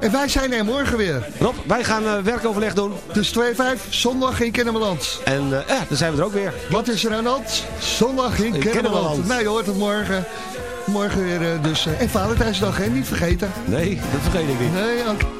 En wij zijn er morgen weer. Rob, wij gaan uh, werkoverleg doen. Dus 2-5, zondag in Kennemerland. En uh, ja, dan zijn we er ook weer. Wat is er aan de hand? Zondag in, in Kennemerland. Nee, je hoort het morgen. Morgen weer uh, dus. en Valentijnsdag, hè? Niet vergeten. Nee, dat vergeet ik niet. Nee, oké.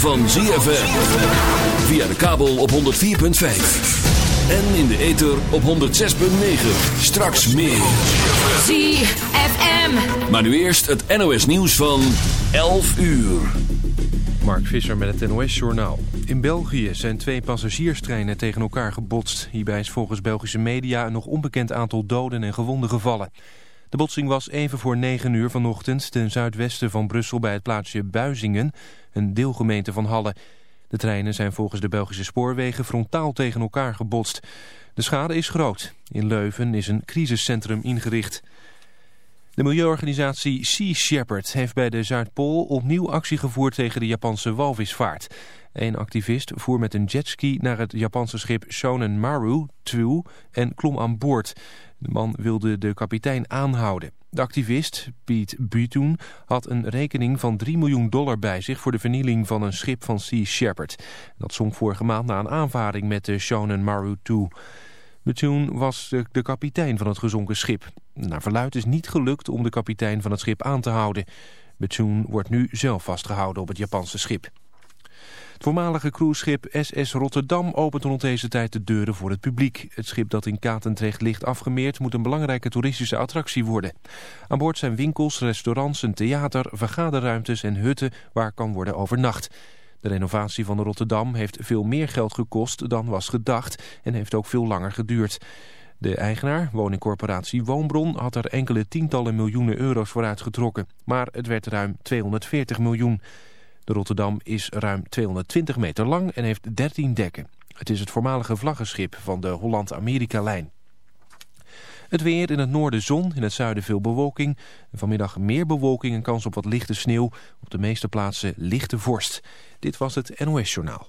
Van ZFM. Via de kabel op 104.5. En in de ether op 106.9. Straks meer. ZFM. Maar nu eerst het NOS nieuws van 11 uur. Mark Visser met het NOS Journaal. In België zijn twee passagierstreinen tegen elkaar gebotst. Hierbij is volgens Belgische media een nog onbekend aantal doden en gewonden gevallen. De botsing was even voor 9 uur vanochtend ten zuidwesten van Brussel bij het plaatsje Buizingen, een deelgemeente van Halle. De treinen zijn volgens de Belgische spoorwegen frontaal tegen elkaar gebotst. De schade is groot. In Leuven is een crisiscentrum ingericht. De milieuorganisatie Sea Shepherd heeft bij de Zuidpool opnieuw actie gevoerd tegen de Japanse walvisvaart. Een activist voer met een jetski naar het Japanse schip Shonen Maru 2 en klom aan boord. De man wilde de kapitein aanhouden. De activist, Piet Butun, had een rekening van 3 miljoen dollar bij zich... voor de vernieling van een schip van Sea Shepherd. Dat zonk vorige maand na een aanvaring met de Shonen Maru 2. Butun was de, de kapitein van het gezonken schip. Naar verluid is niet gelukt om de kapitein van het schip aan te houden. Butun wordt nu zelf vastgehouden op het Japanse schip. Het voormalige cruiseschip SS Rotterdam opent rond deze tijd de deuren voor het publiek. Het schip dat in Katendrecht ligt afgemeerd moet een belangrijke toeristische attractie worden. Aan boord zijn winkels, restaurants, een theater, vergaderruimtes en hutten waar kan worden overnacht. De renovatie van de Rotterdam heeft veel meer geld gekost dan was gedacht en heeft ook veel langer geduurd. De eigenaar, woningcorporatie Woonbron, had er enkele tientallen miljoenen euro's voor uitgetrokken. Maar het werd ruim 240 miljoen. De Rotterdam is ruim 220 meter lang en heeft 13 dekken. Het is het voormalige vlaggenschip van de Holland-Amerika-lijn. Het weer in het noorden zon, in het zuiden veel bewolking. Vanmiddag meer bewolking en kans op wat lichte sneeuw. Op de meeste plaatsen lichte vorst. Dit was het NOS Journaal.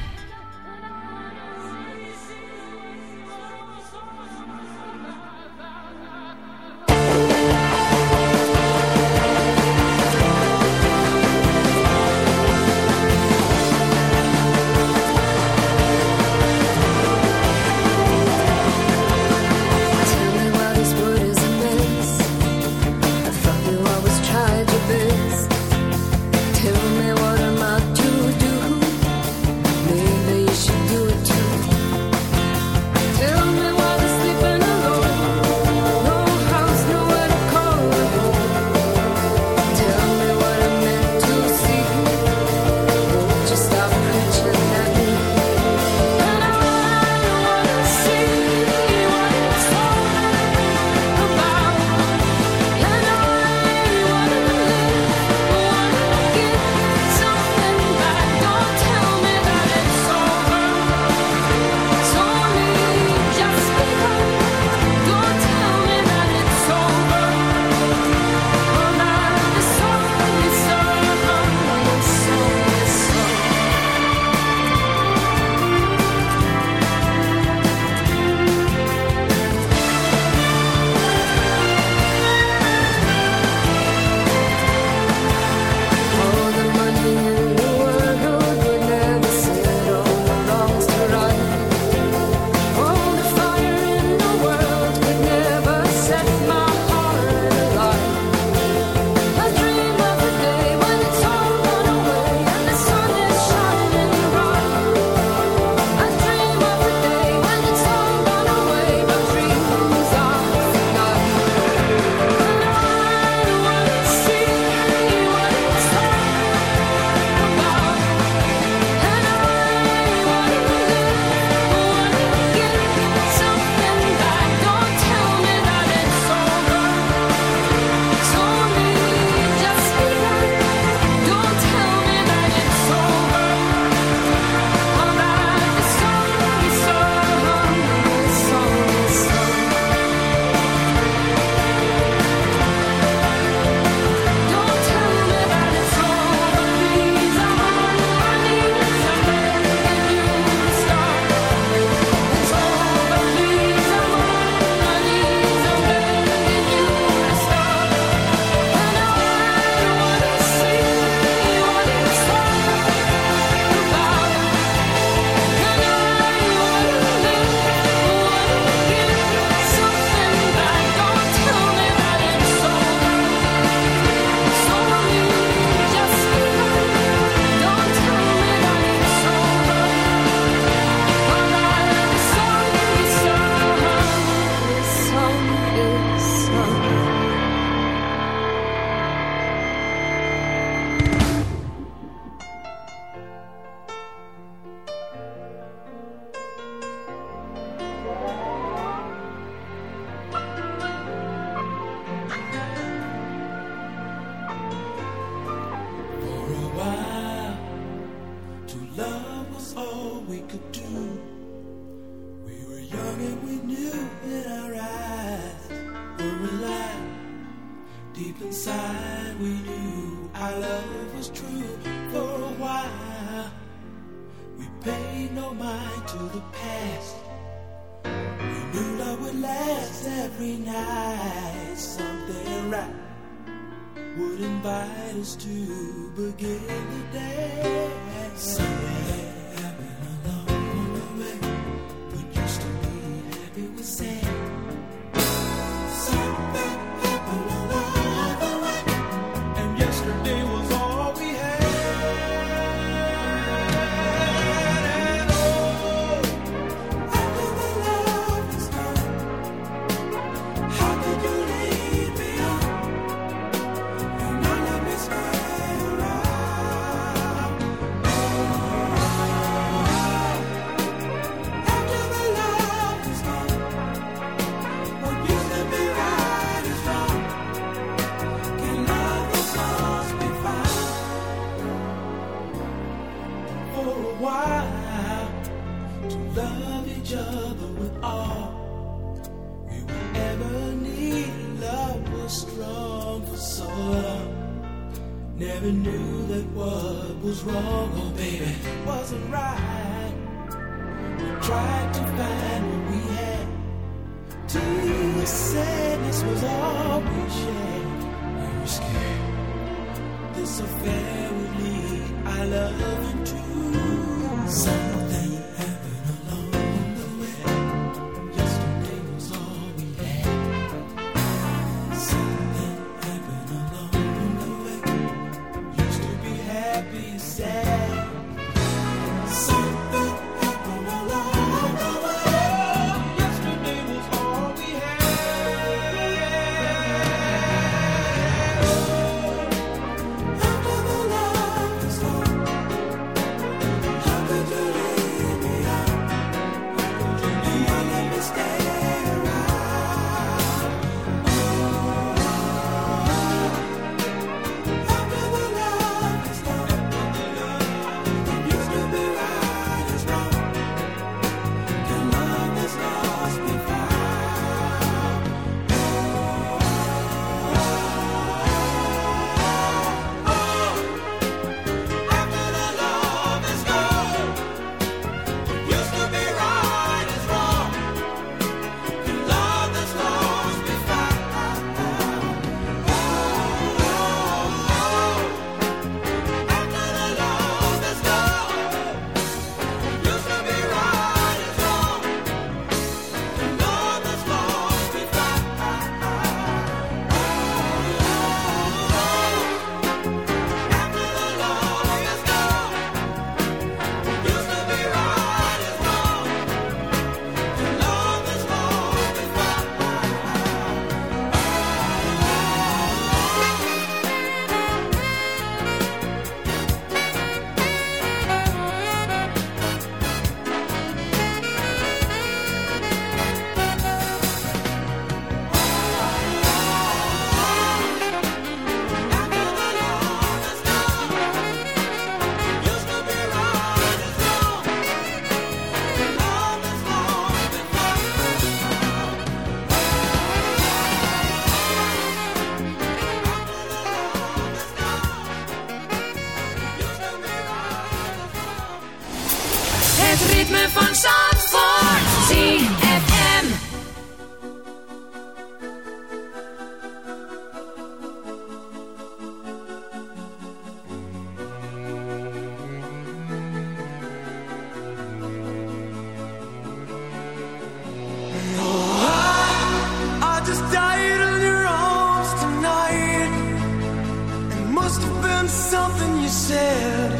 something you said.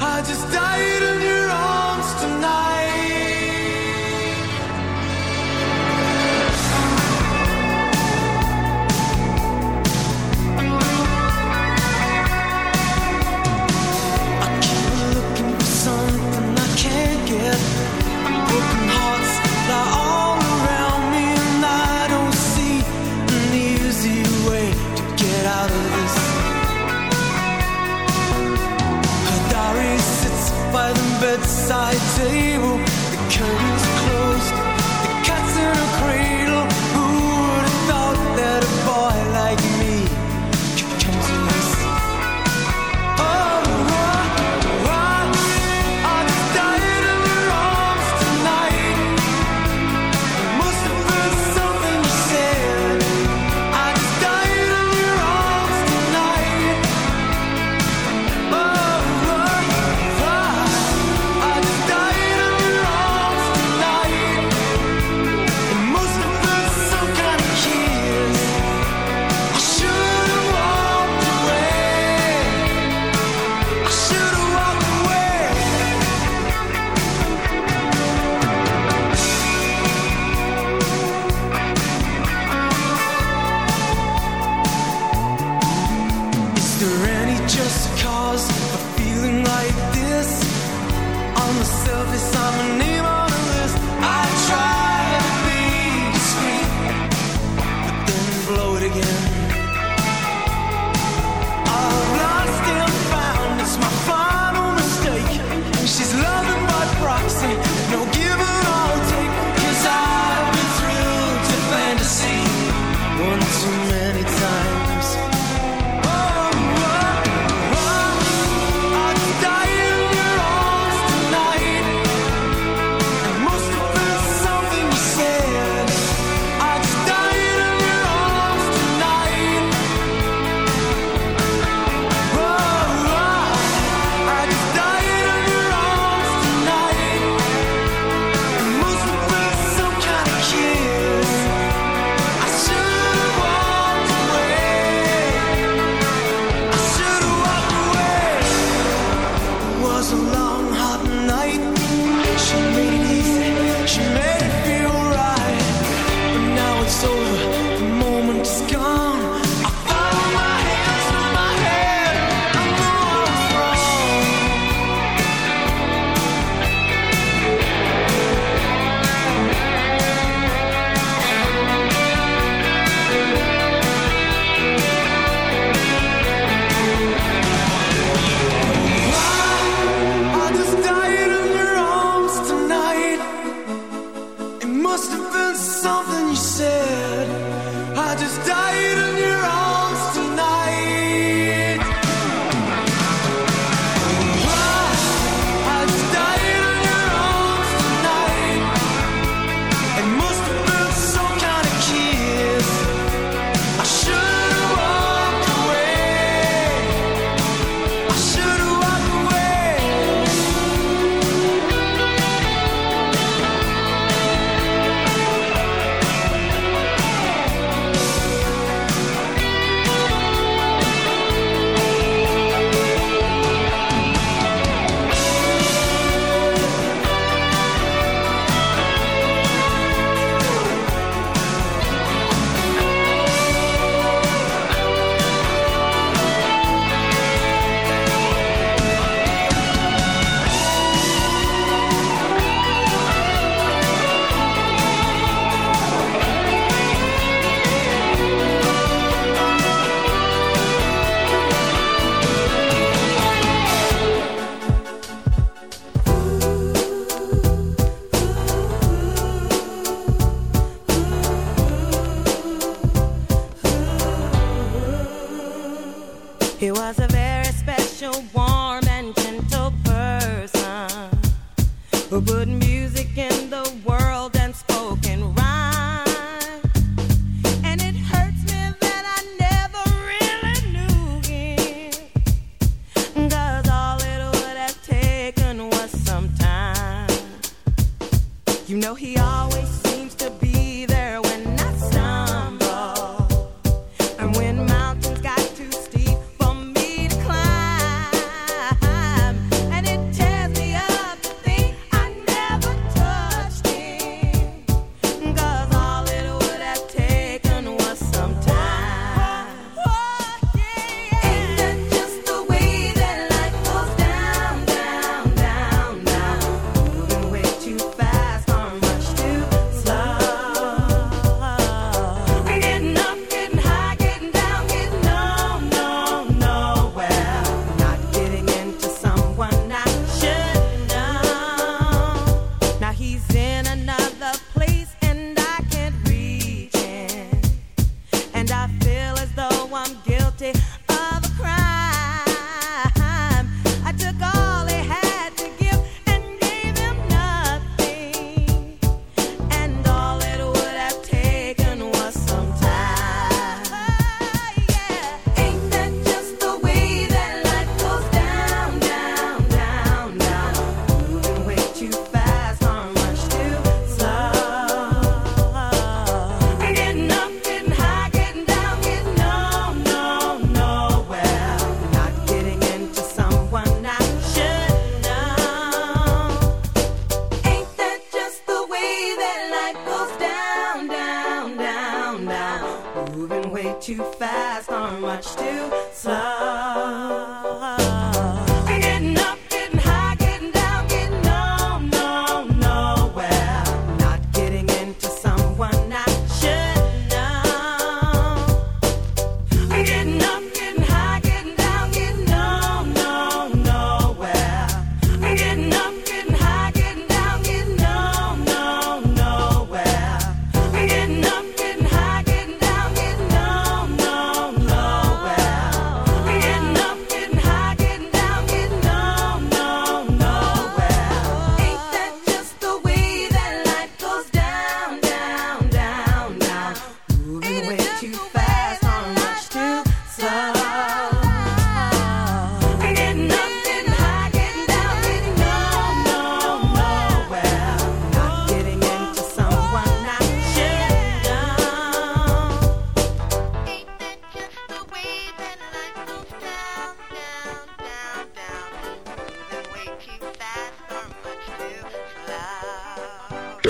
I just died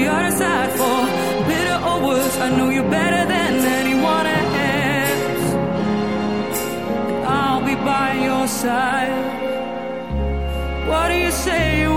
we are aside for. Bitter or worse, I know you better than anyone else. And I'll be by your side. What do you say?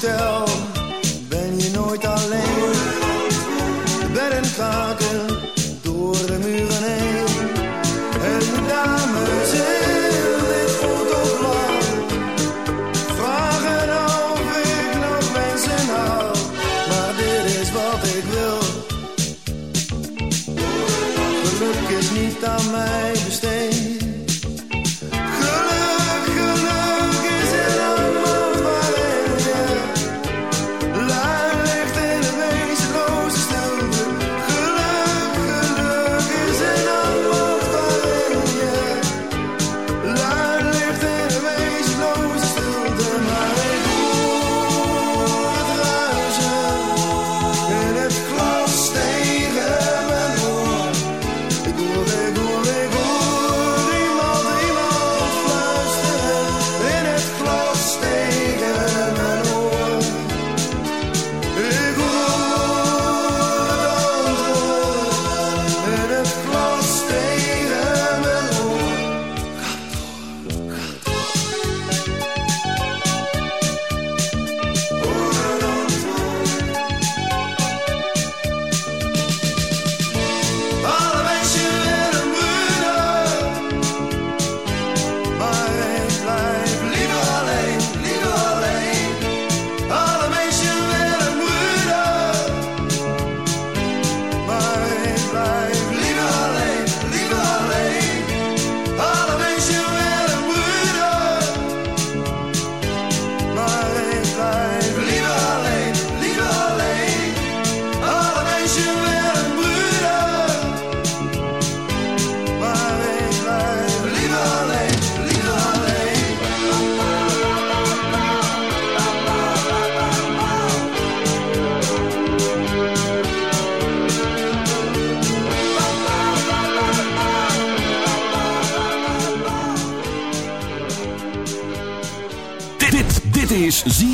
Still.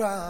crowd.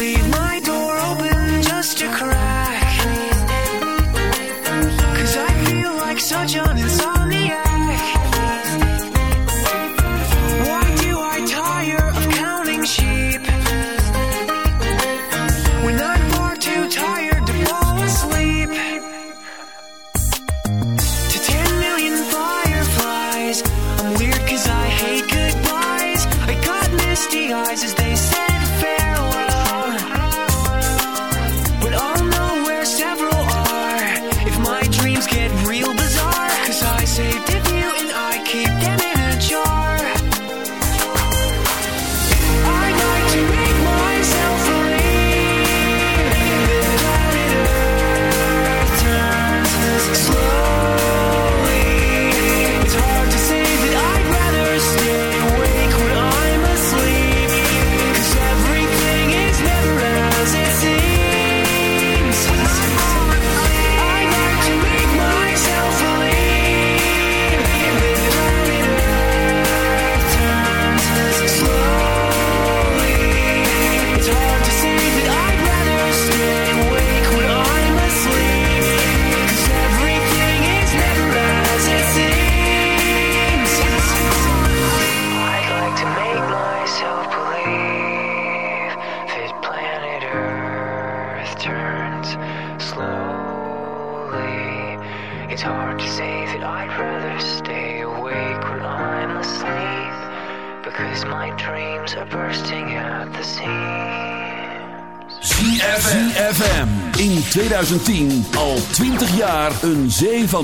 leave my door open just to cry. 2010 al 20 jaar een zee van...